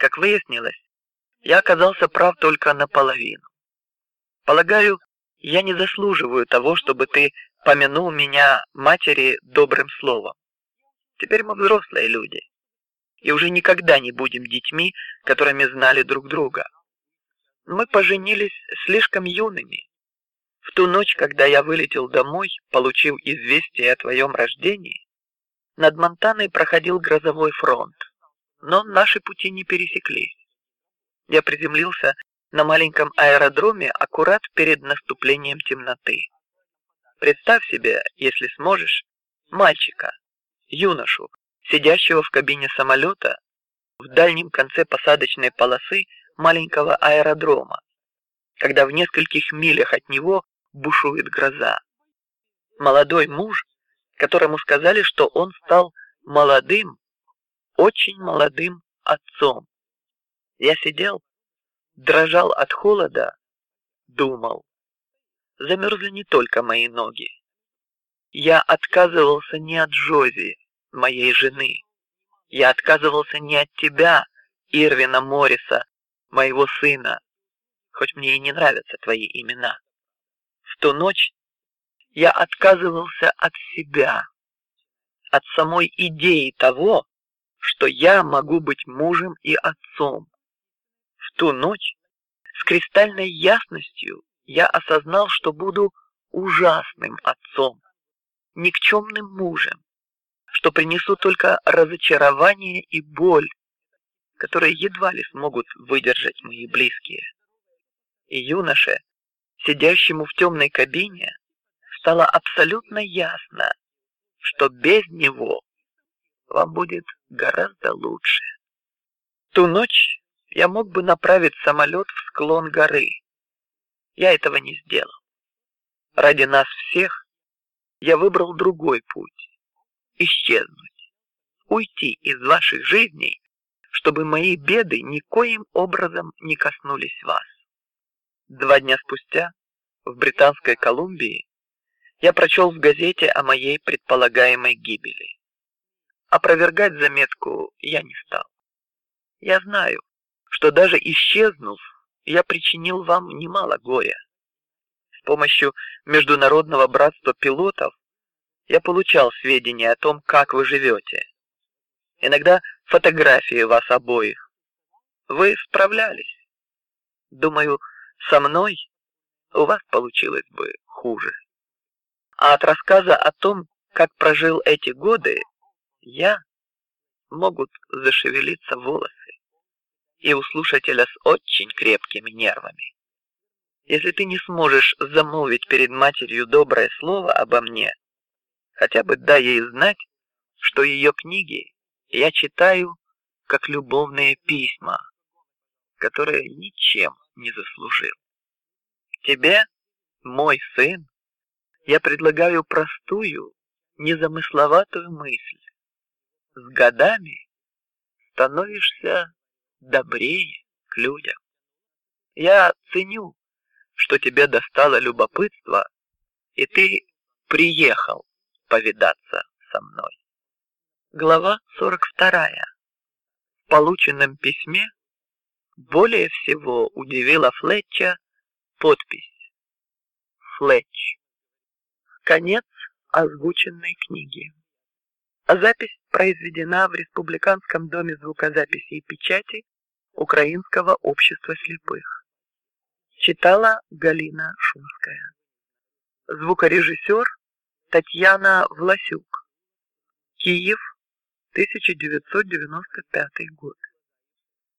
Как выяснилось, я оказался прав только наполовину. Полагаю, я не заслуживаю того, чтобы ты помянул меня матери добрым словом. Теперь мы взрослые люди и уже никогда не будем детьми, которыми знали друг друга. Мы поженились слишком юными. В ту ночь, когда я вылетел домой, получив известие о твоем рождении, над Монтаной проходил грозовой фронт, но наши пути не пересеклись. Я приземлился на маленьком аэродроме аккурат перед наступлением темноты. Представь себе, если сможешь, мальчика, юношу, сидящего в кабине самолета в дальнем конце посадочной полосы маленького аэродрома, когда в нескольких милях от него бушует гроза. Молодой муж, которому сказали, что он стал молодым, очень молодым отцом. Я сидел, дрожал от холода, думал. Замерзли не только мои ноги. Я отказывался не от Джози, моей жены. Я отказывался не от тебя, Ирвина Морриса, моего сына, хоть мне и не нравятся твои имена. В ту ночь я отказывался от себя, от самой идеи того, что я могу быть мужем и отцом. В ту ночь с кристальной ясностью я осознал, что буду ужасным отцом, никчемным мужем, что принесу только разочарование и боль, которые едва ли смогут выдержать мои близкие. И юноше, сидящему в темной кабине, стало абсолютно ясно, что без него вам будет гораздо лучше. Ту ночь я мог бы направить самолет в склон горы. Я этого не сделал. Ради нас всех я выбрал другой путь исчезнуть, уйти из ваших жизней, чтобы мои беды никоим образом не коснулись вас. Два дня спустя в британской Колумбии я прочел в газете о моей предполагаемой гибели. Опровергать заметку я не стал. Я знаю, что даже исчезнув, я причинил вам немало горя. С помощью международного братства пилотов я получал сведения о том, как вы живете. Иногда фотографии вас обоих. Вы справлялись. Думаю, со мной у вас получилось бы хуже. А от рассказа о том, как прожил эти годы, я могут зашевелиться волосы и у слушателя с очень крепкими нервами. Если ты не сможешь замолвить перед матерью доброе слово обо мне, Хотя бы дай ей знать, что ее книги я читаю как любовные письма, которые ничем не заслужил. Тебе, мой сын, я предлагаю простую, незамысловатую мысль. С годами становишься добрее к людям. Я ценю, что тебе достало любопытство, и ты приехал повидаться со мной. Глава 42. В полученном письме более всего удивила Флетча подпись Флетч. Конец озвученной книги. Запись произведена в Республиканском доме звукозаписи и печати Украинского общества слепых. Читала Галина Шумская. Звукорежиссер Татьяна Власюк. Киев, 1995 год.